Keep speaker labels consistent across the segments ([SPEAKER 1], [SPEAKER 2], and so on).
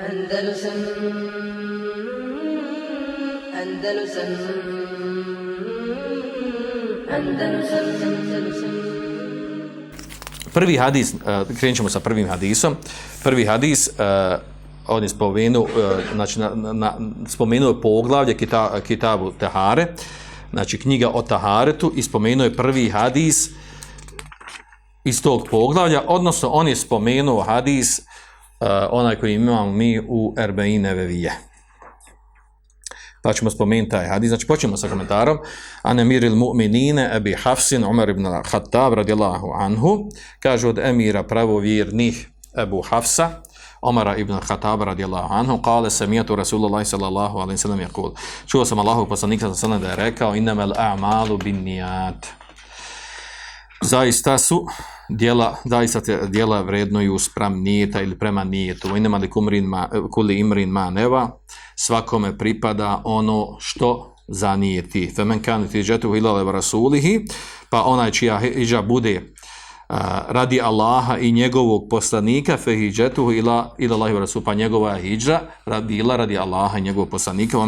[SPEAKER 1] Andalusam Andalusam Andalusam Andalusam
[SPEAKER 2] Prvi hadis, uh, krenut ćemo sa prvim hadisom. Prvi hadis, uh, on je spomenuo, uh, znači, na, na, spomenuo je poglavlje kita, Kitabu Tehare, znači knjiga o Taharetu i spomenuo je prvi hadis iz tog poglavlja, odnosno on je spomenuo hadis uh, Eh, onaj koji imamo mi u Erbeine Vevije. Pa ćemo spomenuti taj hadis. Znači, počnemo sa komentarom. Anemiril mu'minine ebi Hafsin Umar ibn Khattab radijallahu anhu. Kaže od emira pravovjernih Ebu Hafsa, Omara ibn Khattab radijallahu anhu, kale se Rasulullah sallallahu alaihi sallam jakul. Čuo sam Allahog poslanika sallam da je rekao, innamal a'malu bin nijat. Zaista su djela, zaista te djela vrednuju spram nijeta ili prema nijetu. Inama li kumrin ma, kuli imrin ma neva, svakome pripada ono što zanijeti. Femen kan tiđetu hilale rasulihi, pa onaj čija hijđa bude radi Allaha i njegovog poslanika fe ila, ila Allahi rasul, pa njegova hijđa bila radi Allaha i njegovog poslanika.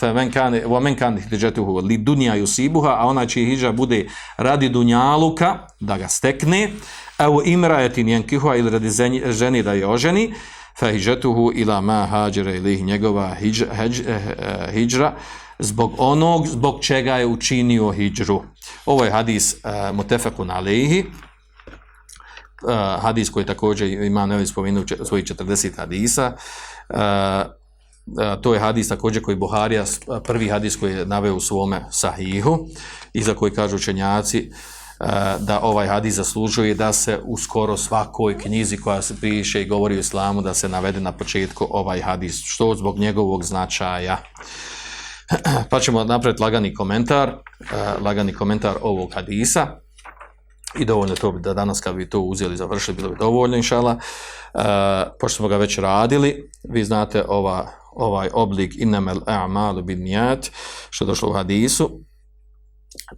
[SPEAKER 2] Femen kan tiđetu li dunja yusibuha, a ona čiji hijra bude radi dunjaluka, da ga stekne, evo imrajetin jenkihuha ili radi ženi da je oženi, fahijatuhu ila ma hađere ili njegova hijđra, eh, eh zbog onog zbog čega je učinio hijđru. Ovo je hadis uh, mutefakun alihi, uh, hadis koji također ima nevi spomenuo svojih 40 hadisa. Uh, uh, to je hadis također koji Buharija, prvi hadis koji je naveo u svome sahihu i za koji kažu učenjaci uh, da ovaj hadis zaslužuje da se u skoro svakoj knjizi koja se piše i govori o islamu da se navede na početku ovaj hadis, što zbog njegovog značaja. Pa ćemo napraviti lagani komentar, lagani komentar ovog hadisa i dovoljno to da danas kad bi to uzeli završili bilo bi dovoljno inšala. E, pošto smo ga već radili, vi znate ova, ovaj oblik inamel a'malu bin nijat, što je došlo u hadisu,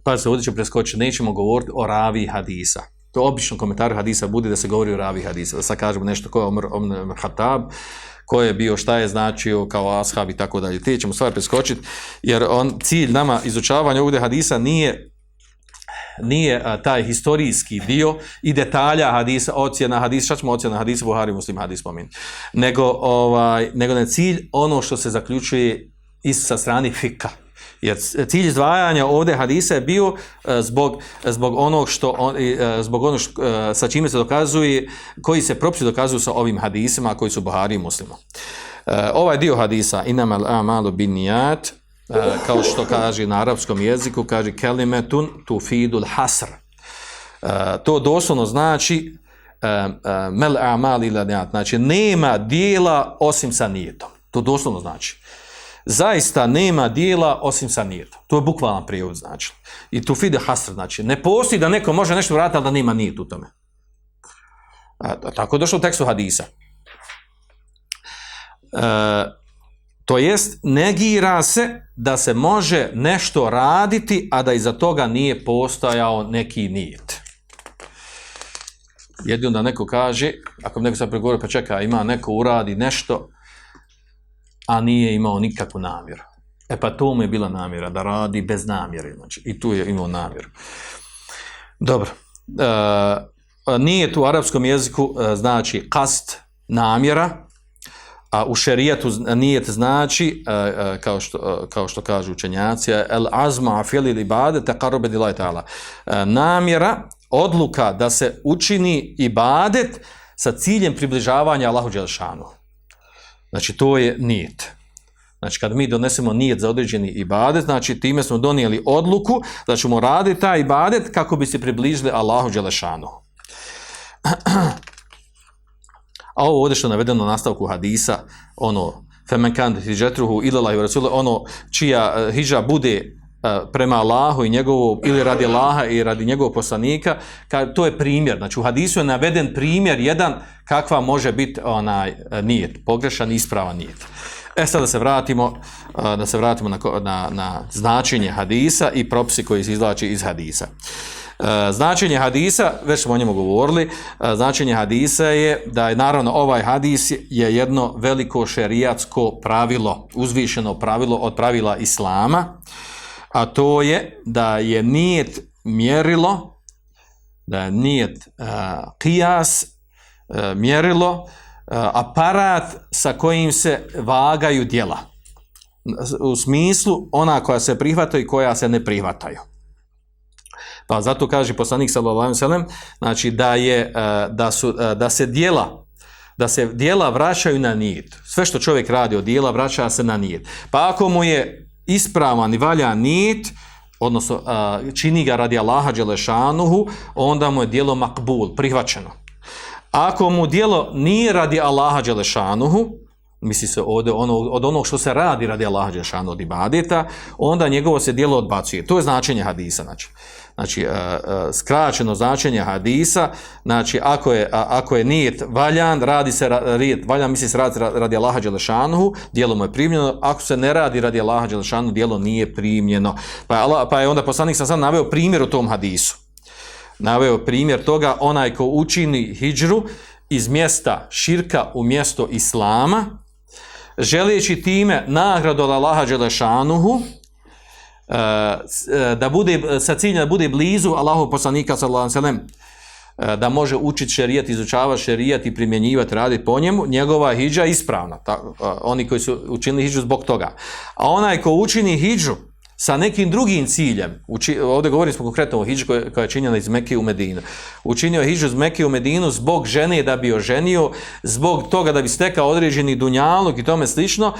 [SPEAKER 2] pa se ovdje će preskočiti, nećemo govoriti o ravi hadisa. To obično komentar hadisa bude da se govori o ravi hadisa. Da sad kažemo nešto ko je Omr, Omr Hatab, ko je bio, šta je značio kao ashab i tako dalje. Te ćemo stvar preskočiti, jer on, cilj nama izučavanja ovdje hadisa nije nije a, taj historijski dio i detalja hadisa, ocjena hadisa, šta ćemo ocjena hadisa, Buhari muslim hadis pomin, nego, ovaj, nego ne cilj ono što se zaključuje iz sa strani fika, Jer cilj izdvajanja ovdje hadisa je bio e, zbog, zbog onog što on, e, zbog onog što, e, sa čime se dokazuje, koji se propisi dokazuju sa ovim hadisima koji su Buhari i muslima. Ovaj dio hadisa, inamal amalu bin nijat, kao što kaže na arapskom jeziku, kaže kelimetun tu fidul hasr. To doslovno znači e, e, mel amali ila znači nema dijela osim sa nijetom. To doslovno znači zaista nema dijela osim sa nijetom. To je bukvalan prijevod znači. I tu hasr znači. Ne postoji da neko može nešto vratiti, ali da nema nijet u tome. A, tako je došlo u tekstu hadisa. E, to jest, negira se da se može nešto raditi, a da iza toga nije postojao neki nijet. Jedino da neko kaže, ako neko sam pregovorio, pa čeka, ima neko uradi nešto, a nije imao nikakvu namjeru. E pa to mu je bila namjera, da radi bez namjere. Znači, I tu je imao namjeru. Dobro. E, e nije tu u arapskom jeziku e, znači kast namjera, a u šerijatu nijet znači, e, e, kao, što, e, kao što kažu učenjaci, el azma afili li bade te karobe dilaj ta'ala. Namjera, odluka da se učini ibadet sa ciljem približavanja Allahu Đelšanu. Znači, to je nijet. Znači, kad mi donesemo nijet za određeni ibadet, znači, time smo donijeli odluku da ćemo raditi taj ibadet kako bi se približili Allahu Đelešanu. A ovo ovdje što je navedeno na nastavku hadisa, ono, femen kandit hijđetruhu ilala i rasula, ono, čija e, uh, hijđa bude e, prema Allahu i njegovu, ili radi Allaha i radi njegovog poslanika, ka, to je primjer. Znači, u hadisu je naveden primjer jedan kakva može biti onaj e, nijet, pogrešan, ispravan nijet. E sad da se vratimo, da se vratimo na, na, na značenje hadisa i propisi koji se izlači iz hadisa. E, značenje hadisa, već smo o njemu govorili, e, značenje hadisa je da je naravno ovaj hadis je jedno veliko šerijatsko pravilo, uzvišeno pravilo od pravila Islama, a to je da je nijet mjerilo, da je nijet e, uh, kijas, uh, e, mjerilo, uh, aparat sa kojim se vagaju djela. U smislu ona koja se prihvataju i koja se ne prihvataju. Pa zato kaže poslanik sallallahu alejhi ve sellem, znači da je e, da su e, da se djela da se djela vraćaju na nit. Sve što čovjek radi od djela vraća se na nit. Pa ako mu je ispravan i valja nit, odnosno e, čini ga radi Allaha dželešanuhu, onda mu je djelo makbul, prihvaćeno. Ako mu djelo nije radi Allaha dželešanuhu, misli se od, ono, od onog što se radi radi Allaha dželešanuhu od ibadeta, onda njegovo se djelo odbacuje. To je značenje hadisa. Znači znači uh, uh, skraćeno značenje hadisa, znači ako je, a, ako je nijet valjan, radi se rijet valjan, misli se radi, radi Allaha Đelešanuhu, dijelo mu je primljeno, ako se ne radi radi Allaha Đelešanuhu, dijelo nije primljeno. Pa je, Allah, pa je onda poslanik sam sad naveo primjer u tom hadisu. Naveo primjer toga, onaj ko učini hijđru iz mjesta širka u mjesto Islama, želeći time nagradu Allaha Đelešanuhu, Eh, eh, da bude sa ciljem da bude blizu Allahu poslanika sallallahu alejhi ve sellem eh, da može učiti šerijat, izučavati šerijat i primjenjivati, raditi po njemu, njegova hidža je ispravna. Ta, oni koji su učinili hidžu zbog toga. A onaj ko učini hidžu sa nekim drugim ciljem, uči, ovdje govorim smo konkretno o hidžu koja, koja je činjena iz Mekke u Medinu, učinio hidžu iz Mekke u Medinu zbog žene da bi oženio, zbog toga da bi stekao određeni dunjalog i tome slično,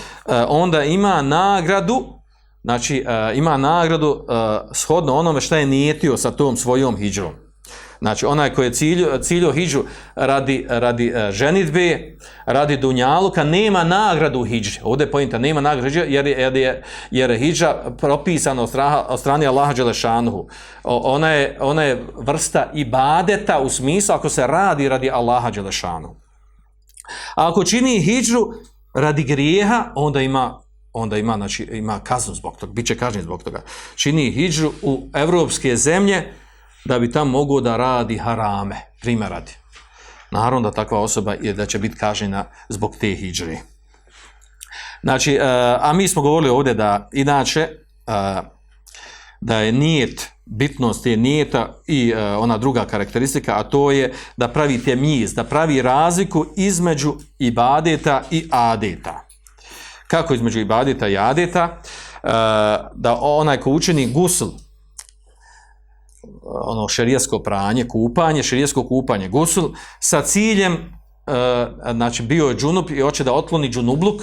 [SPEAKER 2] onda ima nagradu znači uh, ima nagradu uh, shodno onome što je nijetio sa tom svojom hijđom. Znači onaj koji je ciljio, ciljo hijđu radi, radi uh, ženitbe, radi dunjaluka, nema nagradu hijđe. Ovdje je pojenta, nema nagradu hijđe jer, jer, je, jer je hijđa propisana od, straha, od strani Allaha Đelešanuhu. Ona je, ona je vrsta ibadeta u smislu ako se radi radi Allaha Đelešanuhu. A ako čini hijđu radi grijeha, onda ima onda ima, znači, ima kaznu zbog toga, bit će kažnjen zbog toga. Čini hijđu u evropske zemlje da bi tam mogo da radi harame, primjer radi. Naravno da takva osoba je da će biti kažnjena zbog te hijđre. Znači, e, a mi smo govorili ovdje da, inače, e, da je nijet, bitnost je nijeta i e, ona druga karakteristika, a to je da pravi temjiz, da pravi razliku između ibadeta i adeta kako između ibadeta i adeta, e, da onaj ko učini gusl, ono šerijasko pranje, kupanje, šerijasko kupanje, gusl, sa ciljem, e, znači bio je džunup i hoće da otloni džunubluk,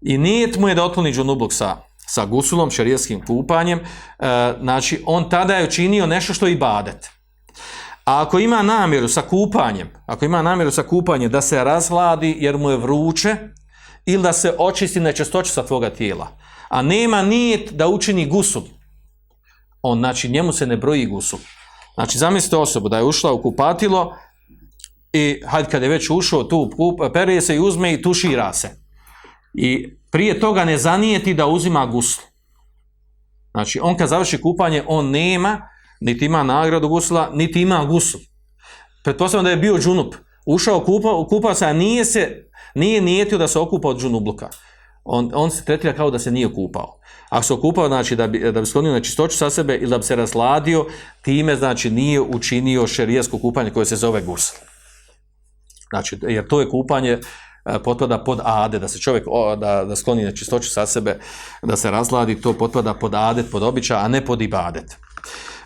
[SPEAKER 2] i nijet mu je da otloni džunubluk sa, sa gusulom, šerijaskim kupanjem, e, znači on tada je učinio nešto što je ibadet. A ako ima namjeru sa kupanjem, ako ima namjeru sa kupanjem da se razladi jer mu je vruće, ili da se očisti nečistoća sa tvoga tijela, a nema nijet da učini gusul, on, znači, njemu se ne broji gusul. Znači, zamislite osobu da je ušla u kupatilo i hajde kad je već ušao tu, perije se i uzme i tušira se. I prije toga ne zanijeti da uzima gusul. Znači, on kad završi kupanje, on nema, niti ima nagradu gusula, niti ima gusul. Pretpostavljam da je bio džunup, ušao kupa, kupao se, a nije se nije nijetio da se okupa od džunubluka. On, on se tretira kao da se nije okupao. Ako se okupao, znači da bi, da bi sklonio na čistoću sa sebe ili da bi se razladio, time znači nije učinio šerijesko kupanje koje se zove gusl. Znači, jer to je kupanje e, potpada pod ade, da se čovjek o, da, da skloni na čistoću sa sebe, da se razladi, to potpada pod adet, pod običaj, a ne pod ibadet.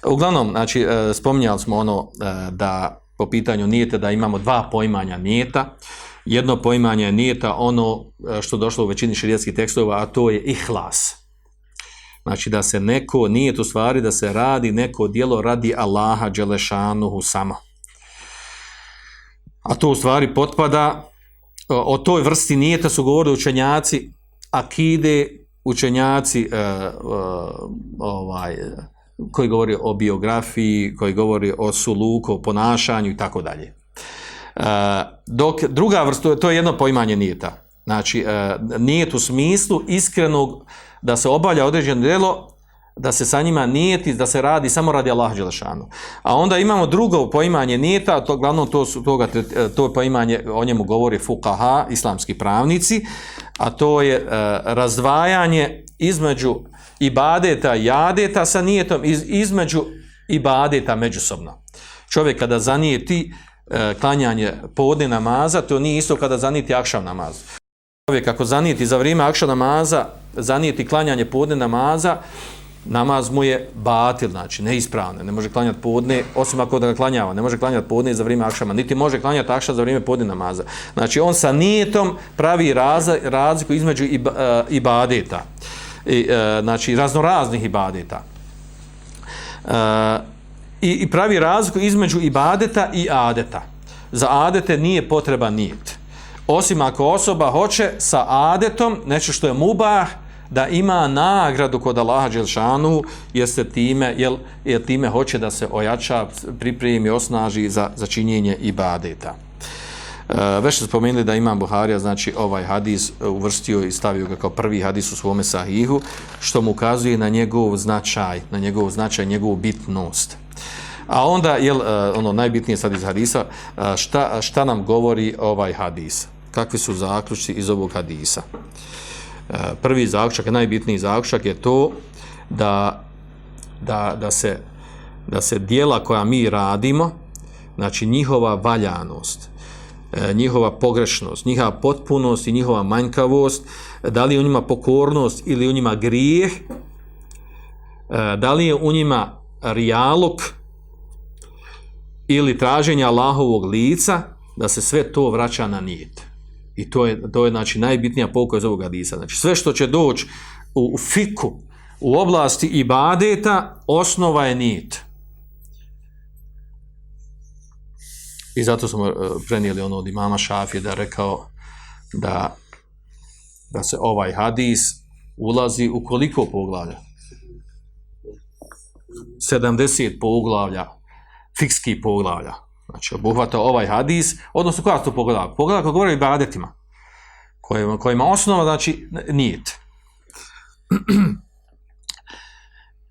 [SPEAKER 2] Uglavnom, znači, e, spominjali smo ono e, da po pitanju nijete da imamo dva poimanja nijeta jedno poimanje nijeta ono e, što došlo u većini širijatskih tekstova, a to je ihlas. Znači da se neko, nije to stvari da se radi neko dijelo radi Allaha Đelešanuhu samo. A to u stvari potpada, e, o toj vrsti nijeta su govorili učenjaci akide, učenjaci e, e, ovaj, koji govori o biografiji, koji govori o suluku, o ponašanju i tako dalje. Uh, dok druga vrsta, to je jedno poimanje nijeta. Znači, uh, nijet u smislu iskrenog da se obavlja određeno djelo da se sa njima nijeti, da se radi samo radi Allah Đelešanu. A onda imamo drugo poimanje nijeta, to glavno to su toga e, to poimanje o njemu govori fukaha, islamski pravnici, a to je uh, razdvajanje između ibadeta i jadeta sa nijetom iz, između ibadeta međusobno. Čovjek kada zanijeti E, klanjanje podne namaza, to nije isto kada zaniti akšav namaz. Čovjek ako zanijeti za vrijeme akšav namaza, zanijeti klanjanje podne namaza, namaz mu je batil, znači neispravne. ne može klanjati podne, osim ako da ga klanjava, ne može klanjati podne za vrijeme akšama, niti može klanjati akša za vrijeme podne namaza. Znači on sa nijetom pravi razliku između ib, e, ibadeta, I, e, znači raznoraznih ibadeta. Uh, i, I pravi razliku između ibadeta i adeta. Za adete nije potreba nijet. Osim ako osoba hoće sa adetom, nešto što je mubah, da ima nagradu kod Allaha Đelšanu, jeste time, jel, jer time hoće da se ojača, pripremi, osnaži za, za činjenje ibadeta. E, već ste spomenuli da imam Buharija, znači ovaj hadis e, uvrstio i stavio ga kao prvi hadis u svome sahihu, što mu ukazuje na njegov značaj, na njegov značaj, njegovu bitnost. A onda, jel, e, ono najbitnije sad iz hadisa, e, šta, šta nam govori ovaj hadis? Kakvi su zaključci iz ovog hadisa? E, prvi zaključak, najbitniji zaključak je to da, da, da, se, da se dijela koja mi radimo, znači njihova valjanost, njihova pogrešnost, njihova potpunost i njihova manjkavost, da li je u njima pokornost ili u njima grijeh, da li je u njima rijalog ili traženje Allahovog lica, da se sve to vraća na nijet. I to je, to je znači, najbitnija pouka iz ovog hadisa. Znači, sve što će doći u, u fiku, u oblasti ibadeta, osnova je nijet. I zato smo e, prenijeli ono od imama Šafije da rekao da, da se ovaj hadis ulazi u koliko poglavlja? 70 poglavlja, fikski poglavlja. Znači, obuhvata ovaj hadis, odnosno koja su to pogleda? Poglavlja koja govori o ibadetima, kojima, kojima osnova, znači, nijet.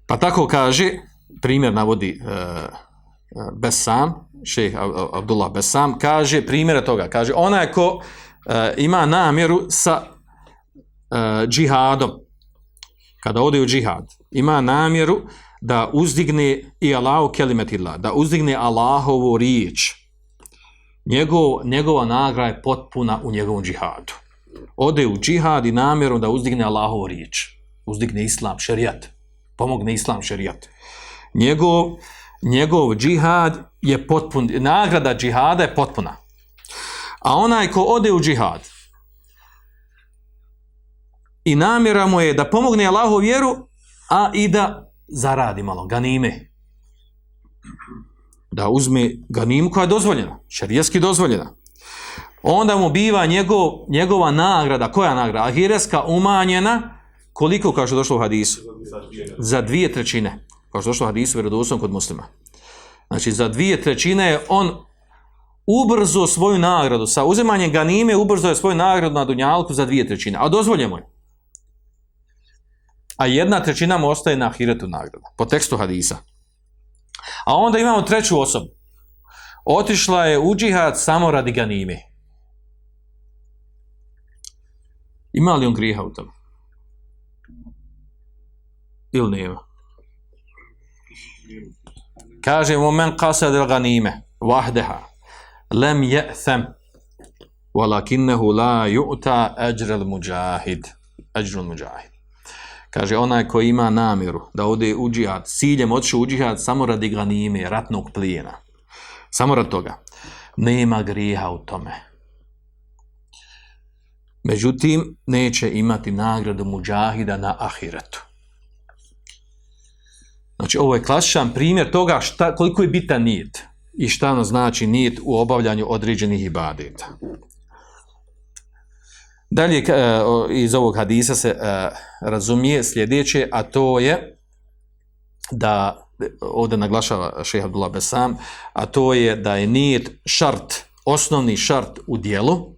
[SPEAKER 2] pa tako kaže, primjer navodi uh, Besam, šeh Abdullah Besam, kaže primjera toga, kaže, onaj ko uh, ima namjeru sa uh, džihadom, kada ode u džihad, ima namjeru da uzdigne i Allahu kelimetillah, da uzdigne Allahovu riječ, njegov, njegova nagrada je potpuna u njegovom džihadu. Ode u džihad i namjerom da uzdigne Allahovu riječ, uzdigne islam, šerijat, pomogne islam, šerijat. Njegov, njegov džihad je potpun, nagrada džihada je potpuna. A onaj ko ode u džihad i namjera mu je da pomogne Allahu vjeru, a i da zaradi malo, ganime. Da uzme ganimu koja je dozvoljena, šarijeski dozvoljena. Onda mu biva njegov, njegova nagrada, koja nagrada? Ahireska umanjena, koliko, kao što došlo u hadisu? Za dvije trećine. Kao što došlo u hadisu, vjerodosom kod muslima. Znači, za dvije trećine je on ubrzo svoju nagradu, sa uzimanjem ganime ubrzo je svoju nagradu na Dunjalku za dvije trećine. A dozvoljemo je a jedna trećina mu ostaje na ahiretu nagrada, po tekstu hadisa. A onda imamo treću osobu. Otišla je u džihad samo radi ganime. Ima li on griha u tom? Ili nema? Kaže mu men qasad il ganime vahdeha lem je'them walakinnehu la ju'ta ajrel muđahid ajrel muđahid Kaže, onaj koji ima namjeru da ode u džihad, ciljem odšu u džihad samo radi ganime, ratnog plijena. Samo radi toga. Nema grijeha u tome. Međutim, neće imati nagradu muđahida na ahiretu. Znači, ovo je klasičan primjer toga šta, koliko je bitan nijed i šta ono znači nijed u obavljanju određenih ibadeta. Dalje e, iz ovog hadisa se e, razumije sljedeće, a to je da ovdje naglašava šeha Abdullah Besam, a to je da je nijet šart, osnovni šart u dijelu,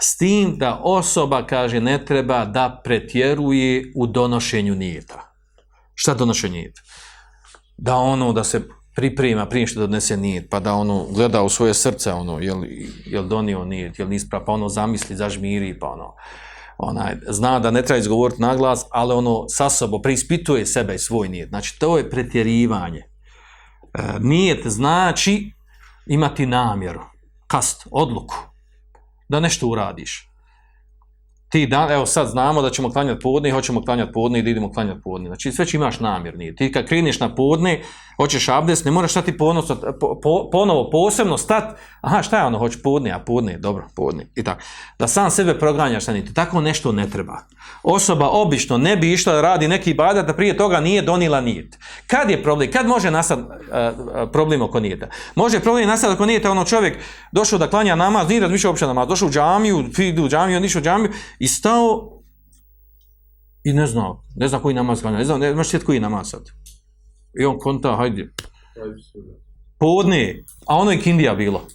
[SPEAKER 2] s tim da osoba, kaže, ne treba da pretjeruje u donošenju nijeta. Šta donošenje nijeta? Da ono, da se priprema prije što donese nijet, pa da ono gleda u svoje srce, ono, jel, jel donio nijet, jel nispra, pa ono zamisli, zažmiri, pa ono, onaj, zna da ne treba izgovoriti na glas, ali ono sa sobom preispituje sebe i svoj nijet. Znači, to je pretjerivanje. E, nijet znači imati namjeru, kast, odluku, da nešto uradiš ti dan, evo sad znamo da ćemo klanjati podne i hoćemo klanjati podne i da idemo klanjati podne. Znači sve imaš namjer, nije. Ti kad kreneš na podne, hoćeš abdest, ne moraš stati ponosno, po, po, ponovo posebno stat, aha šta je ono, hoće podne, a podne, dobro, podne, i tako. Da sam sebe proganjaš na niti, tako nešto ne treba. Osoba obično ne bi išla da radi neki badat, da prije toga nije donila nijet. Kad je problem, kad može nastati uh, e, e, problem oko nijeta? Može problem nastati oko nijeta, ono čovjek došao da klanja namaz, nije razmišljao uopće namaz, došao u džamiju, idu u džamiju, on išao u džamiju i stao i ne znao, ne zna koji namaz klanja, ne zna, ne znaš koji namaz sad. I on konta, hajde, podne, a ono je kindija bilo.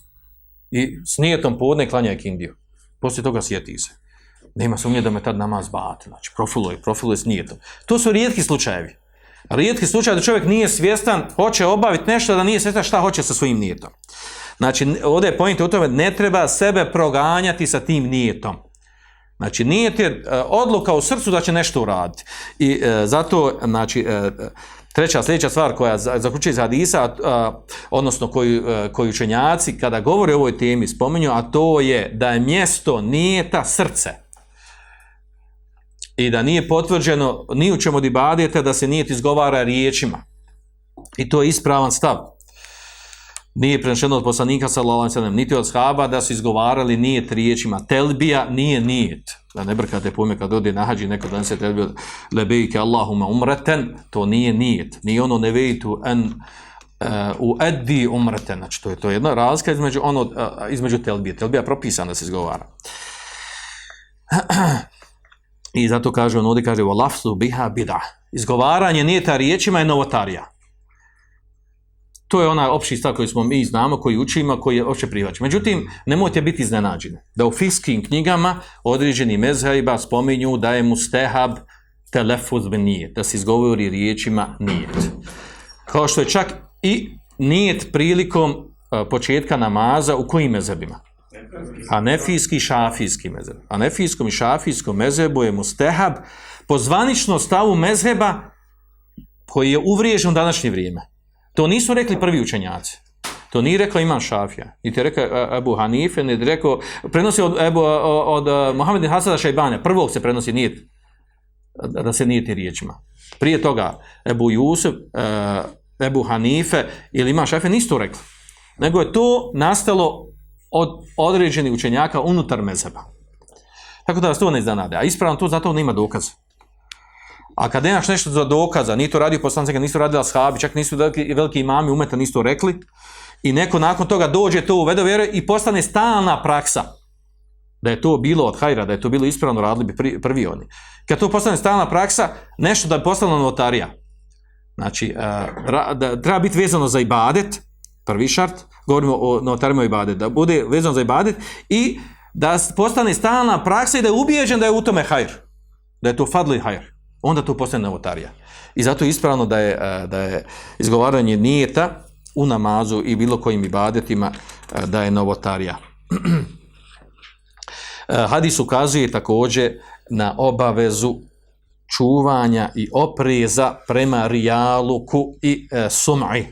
[SPEAKER 2] I s nijetom podne klanja je kindiju. Poslije toga sjeti se. Nema sumnje da me tad namaz bate. Znači, profiluje, profiluje s nijetom. To su rijetki slučajevi. Rijetki slučaj da čovjek nije svjestan, hoće obaviti nešto da nije svjestan šta hoće sa svojim nijetom. Znači, ovdje je pojent u tome, ne treba sebe proganjati sa tim nijetom. Znači, nije ti e, odluka u srcu da će nešto uraditi. I e, zato, znači, e, Treća sljedeća stvar koja zaključuje iz hadisa, a, odnosno koji, a, koji učenjaci kada govore o ovoj temi spominju, a to je da je mjesto nijeta srce. I da nije potvrđeno ni u čemu dibadete da se nijet izgovara riječima. I to je ispravan stav. Nije prenešeno od poslanika sallallahu niti od shaba da su izgovarali nijet riječima. Telbija nije nijet da ne brkate pojme kad ode na hađi neko dan se telbija lebejke Allahumma umratan to nije nijet. Nije ono nevejtu en uh, u eddi. Znači to je to jedna razlika između, ono, uh, između telbije. Telbija propisana da se izgovara. I zato kaže on ovdje, kaže, lafzu biha bida. Izgovaranje nijeta riječima je novotarija. To je ona opći stav koji smo mi znamo, koji učimo, koji je opće prihvaćen. Međutim, nemojte biti iznenađeni. Da u fiskim knjigama određeni mezhajba spominju da je mustehab telefuz ben nijet, da se izgovori riječima nijet. Kao što je čak i nijet prilikom e, početka namaza u kojim mezhebima? Anefijski i šafijski mezheb. Anefijskom i šafijskom mezhebu je mustehab po zvanično stavu mezheba koji je uvriježen u današnje vrijeme. To nisu rekli prvi učenjaci. To nije rekao Imam Šafija. I te rekao e, Ebu Hanife, ne rekao, prenosi od, Ebu, od, od Mohameda Hasada Šajbane, Prvog se prenosi nijet, da se nijeti riječima. Prije toga Ebu Jusuf, e, Ebu Hanife ili Imam Šafija nisu to rekli. Nego je to nastalo od određenih učenjaka unutar mezeba. Tako da vas to ne iznenade. A ispravno to zato nema dokaza. A kad nemaš nešto za dokaza, ni to radio poslance, nisu radili ashabi, čak nisu veliki, veliki imami umeta, nisu to rekli, i neko nakon toga dođe to u vedovjere i postane stalna praksa, da je to bilo od hajra, da je to bilo ispravno, radili bi pri, prvi oni. Kad to postane stalna praksa, nešto da je postala notarija. Znači, uh, da treba biti vezano za ibadet, prvi šart, govorimo o notarima ibadet, da bude vezano za ibadet i da postane stalna praksa i da je ubijeđen da je u tome hajr. Da je to fadli hajr onda to postane novotarija. I zato je ispravno da je, e, da je izgovaranje nijeta u namazu i bilo kojim ibadetima e, da je novotarija. E, hadis ukazuje također na obavezu čuvanja i opreza prema rijaluku i e, sum'i.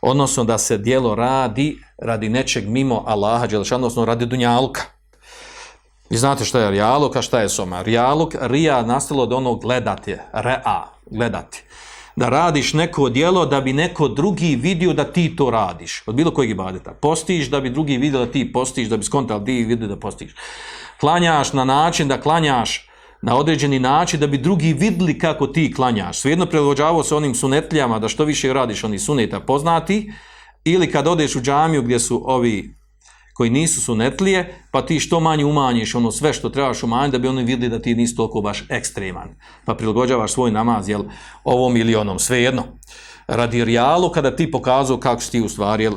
[SPEAKER 2] Odnosno da se dijelo radi radi nečeg mimo Allaha, odnosno radi dunjalka. I znate šta je rijaluk, a šta je soma. Rijaluk, rija nastalo od onog gledati, rea, gledati. Da radiš neko dijelo da bi neko drugi vidio da ti to radiš. Od bilo kojeg ibadeta. Postiš da bi drugi vidio da ti postiš, da bi skontali ti vidio da postiš. Klanjaš na način da klanjaš na određeni način da bi drugi vidli kako ti klanjaš. Svejedno prilagođavao se onim sunetljama da što više radiš oni suneta poznati ili kad odeš u džamiju gdje su ovi koji nisu sunetlije, pa ti što manje umanjiš ono sve što trebaš umanjiti, da bi oni vidjeli da ti nisi toliko baš ekstreman. Pa prilagođavaš svoj namaz, jel, ovom ili onom, sve jedno. Radi rijalu, kada ti pokazao kako si ti u stvari, jel,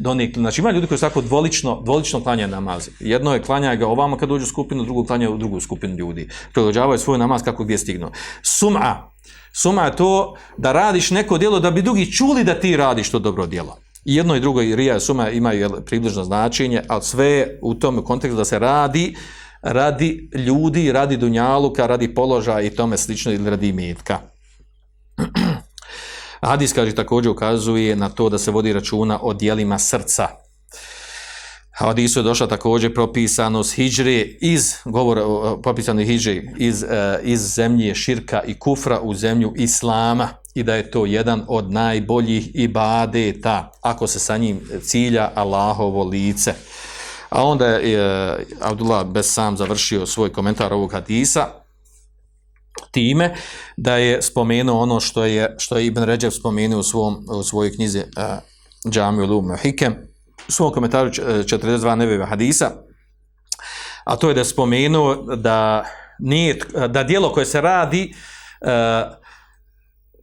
[SPEAKER 2] donijekli, znači ima ljudi koji su tako dvolično, dvolično klanjaju namaz. Jedno je klanja ga ovamo kad dođu u skupinu, drugo klanja u drugu skupinu ljudi. Prilagođavaju svoj namaz kako gdje stignu. Sum'a. Sum'a je to da radiš neko djelo da bi drugi čuli da ti radiš to dobro djelo. I jedno i drugo, i rija i suma imaju jel, približno značenje, ali sve u tom kontekstu da se radi, radi ljudi, radi dunjaluka, radi položaja i tome slično ili radi metka. Hadis kaže također ukazuje na to da se vodi računa o dijelima srca. Hadisu je došla također propisano s iz govor propisano hijre iz, e, iz zemlje širka i kufra u zemlju islama i da je to jedan od najboljih ibadeta ako se sa njim cilja Allahovo lice. A onda je e, Abdullah Besam završio svoj komentar ovog hadisa time da je spomenuo ono što je što je Ibn Ređev spomenuo u, svom, u svojoj knjizi uh, Džamiju Hikem svom komentaru e, 42 neviva hadisa a to je da je spomenuo da nije, da dijelo koje se radi uh,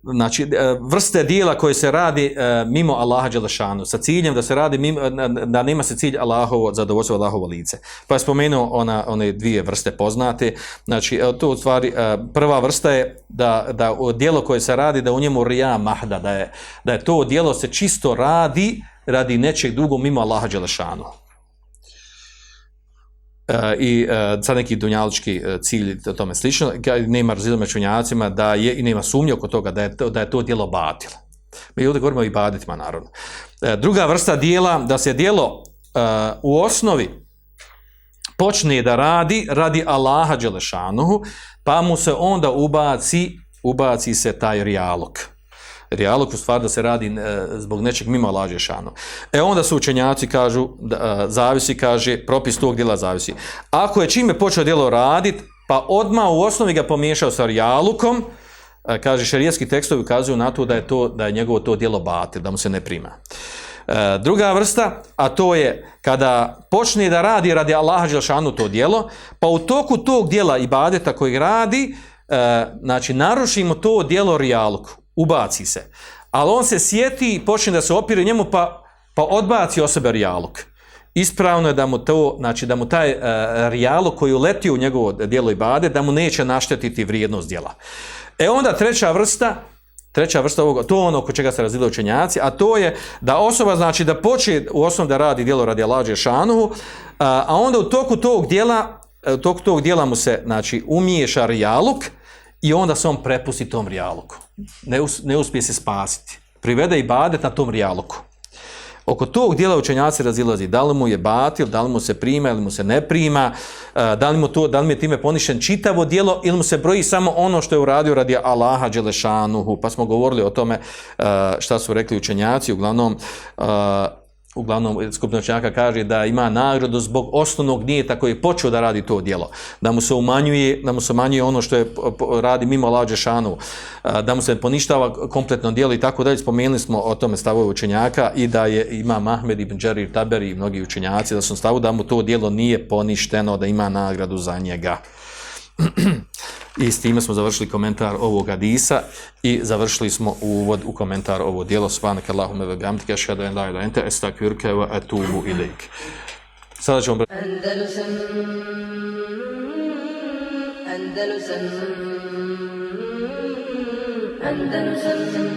[SPEAKER 2] znači e, vrste dijela koje se radi e, mimo Allaha Đelešanu, sa ciljem da se radi mimo, e, da nema se cilj Allahovo zadovoljstvo Allahovo lice. Pa je spomenuo ona one dvije vrste poznate. Znači to u stvari prva vrsta je da da dijelo koje se radi da u njemu rija mahda da je da je to dijelo se čisto radi radi nečeg drugog mimo Allaha Đelešanu. E, I uh, sad neki dunjalički uh, e, cilj o tome slično, nema razlijedno među unjacima da je i nema sumnje oko toga da je to, da je to dijelo batilo. Mi ovdje govorimo o ibaditima, naravno. Uh, druga vrsta dijela, da se dijelo uh, u osnovi počne da radi, radi Allaha Đelešanuhu, pa mu se onda ubaci, ubaci se taj rijalog rijalog u stvar da se radi e, zbog nečeg mimo lađe šano. E onda su učenjaci kažu, da, e, zavisi, kaže, propis tog djela zavisi. Ako je čime počeo djelo radit, pa odma u osnovi ga pomiješao sa rijalukom, e, kaže, šarijetski tekstovi ukazuju na to da je, to, da je njegovo to djelo batil, da mu se ne prima. E, druga vrsta, a to je kada počne da radi radi Allaha Đelšanu to djelo, pa u toku tog djela ibadeta koji radi, e, znači narušimo to djelo rijalku ubaci se. Ali on se sjeti i počne da se opire njemu pa, pa odbaci osobe rijalog. Ispravno je da mu to, znači da mu taj uh, rijalog koji uleti u njegovo dijelo i bade, da mu neće naštetiti vrijednost dijela. E onda treća vrsta, treća vrsta ovoga, to ono oko čega se razvile učenjaci, a to je da osoba znači da počne u osnovu da radi dijelo radi Alađe Šanuhu, a, a onda u toku tog dijela, e, u toku tog dijela mu se znači umiješa rijalog, i onda se on prepusti tom rijalogu. Ne, us, ne uspije se spasiti. Privede i badet na tom rijalogu. Oko tog dijela učenjaci razilazi da li mu je batil, da li mu se prima ili mu se ne prima, e, da li mu, to, da li mu je time ponišen čitavo dijelo ili mu se broji samo ono što je uradio radi Allaha Đelešanuhu. Pa smo govorili o tome e, šta su rekli učenjaci, uglavnom e, uglavnom skupnočnjaka kaže da ima nagradu zbog osnovnog nijeta koji je počeo da radi to djelo. Da mu se umanjuje, da mu se umanjuje ono što je radi mimo lađe šanu, da mu se poništava kompletno djelo i tako dalje. Spomenuli smo o tome stavove učenjaka i da je ima Mahmed ibn Džerir Taberi i mnogi učenjaci da su stavu da mu to djelo nije poništeno, da ima nagradu za njega. I s time smo završili komentar ovog hadisa i završili smo uvod u komentar ovo dijelo Svanak Allahume ve bihamdike ashhadu en la ilaha ente, anta astaghfiruka wa atubu ilaik. Sada ćemo Andalusam Andalusam Andalusam Andalusam